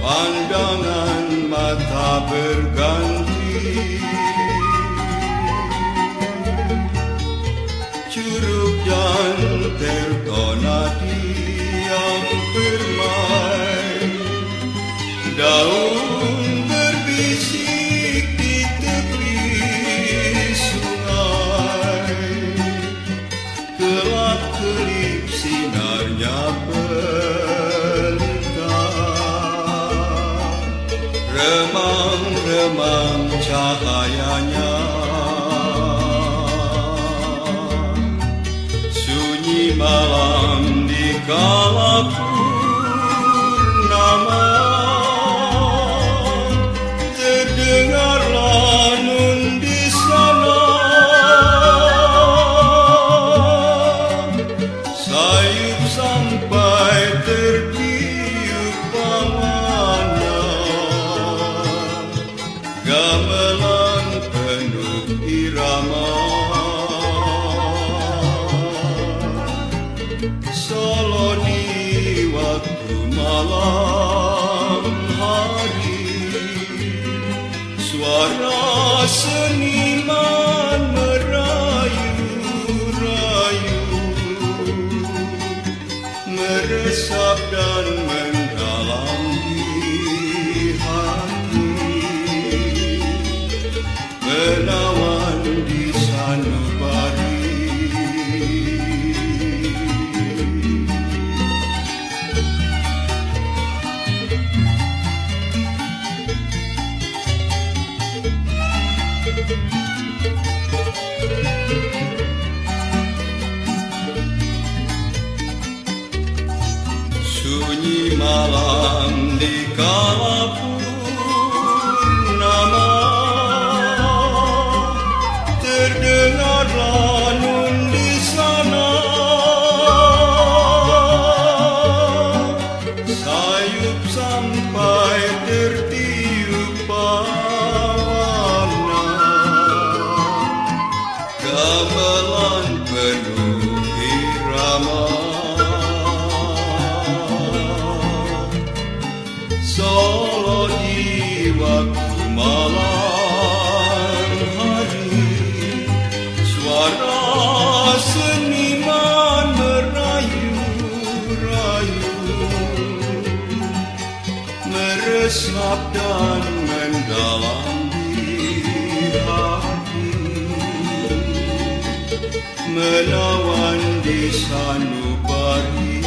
pandangan mata berganti Curug Remang-remang cahayanya. Sunyi malam di kala waktu Sunyi malam di kala purnama. Terdengarlah nun di sana. Sayup sampai tertiup Gamelan penuh irama. Solo di waktu malam hari Suara seniman merayu-rayu Meresap dan mendalam di hati melawan desa nubari.